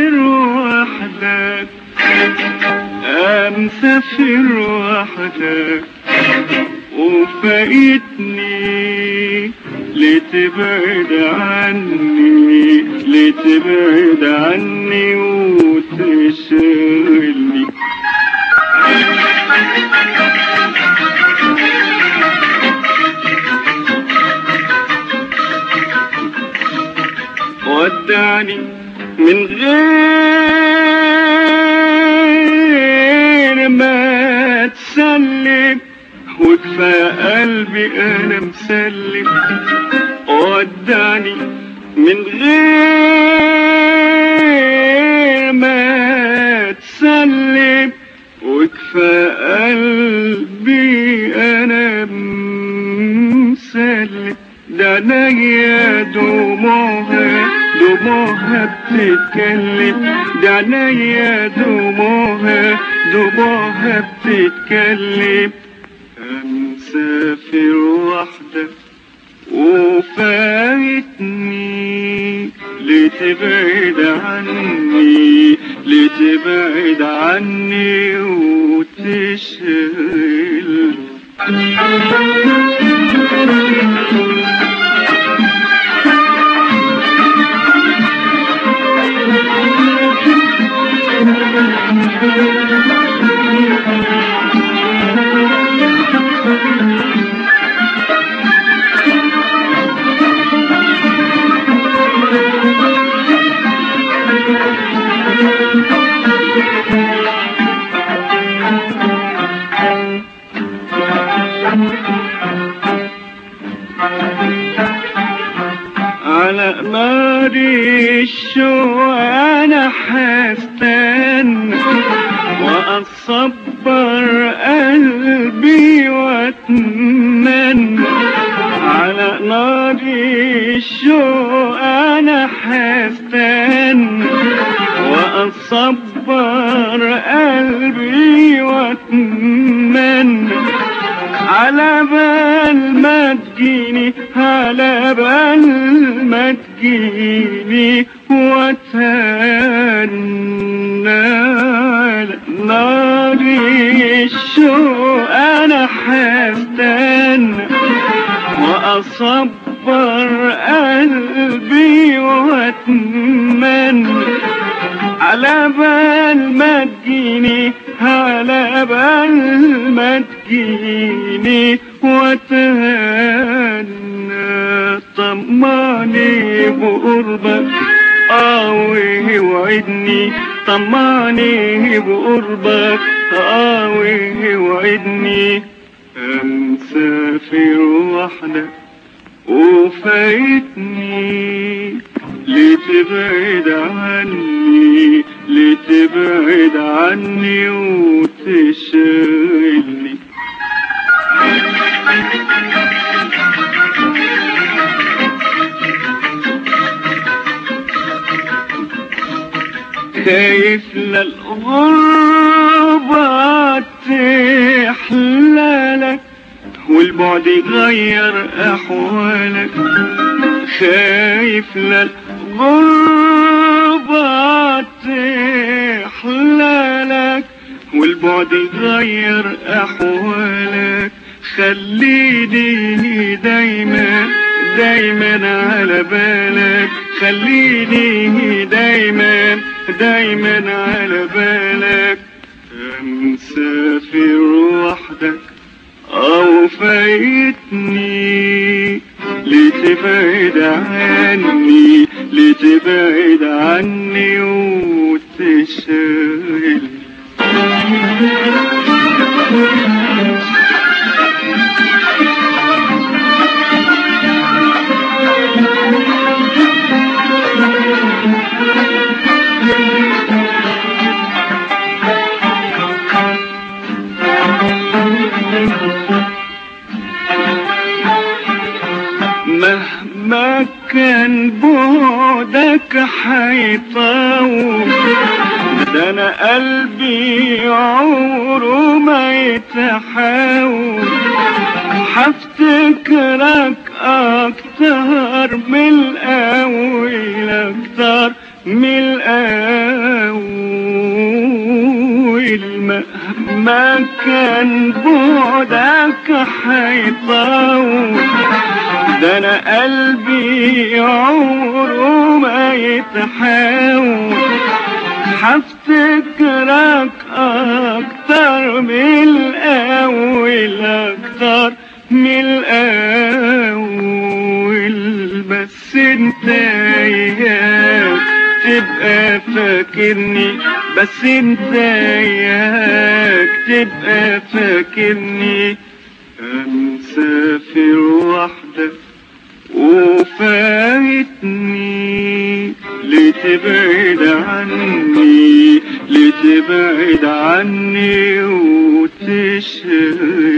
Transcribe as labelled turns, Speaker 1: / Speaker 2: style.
Speaker 1: مسافر وحدك. مسافر وحدك. وفايتني. لتبعد عني؟ لتبعد عني وتشغلني؟ ودعني من غير ما تسلم. وكفى قلبي أنا مسلم. ودعني من غير ما تسلم. وكفى قلبي أنا مسلم. ده عينيا دموعها دموعها بتتكلم ده عينيا دموعها دموعها بتتكلم مسافر وحدك وفايتني لتبعد عني لتبعد عني وتشغل أنا حستنى واصبر قلبي واتمنى. على نار الشوق أنا حستنى واصبر قلبي واتمنى. على بال ما تجيني على بال ما تجيني واتهنى على نار الشوق أنا حستنى وأصبر قلبي وأتمنى. على بال ما تجيني على بال ما تجيني وتهنى طماني بقربك آوي وعدني طماني بقربك. آوي وعدني أمسافر وحدك وفايتني. لتبعد عني لتبعد عني وتشغلني خايف للغربة تحلالك والبعد يغير أحوالك. خايف للغربة تحلالك والبعد يغير أحوالك. خليني دايما دايما على بالك. خليني دايما دايما على بالك. مسافر وحدك أو فايتني. لتبعد عني لتبعد عني وتشغل مهما كان بعدك حيطول ده أنا قلبي عمره ما يتحاول حفتكرك أكتر من الأول أكتر من الأول. مهما كان بعدك حيطول ده أنا قلبي عمره ما يتحاول هفتكرك أكتر من الأول أكتر من الأول. بس أنت اياك تبقى فاكرني بس أنت اياك تبقى فاكرني. مسافر وحدك وفايتني لتبعد عني لتبعد عني وتشغل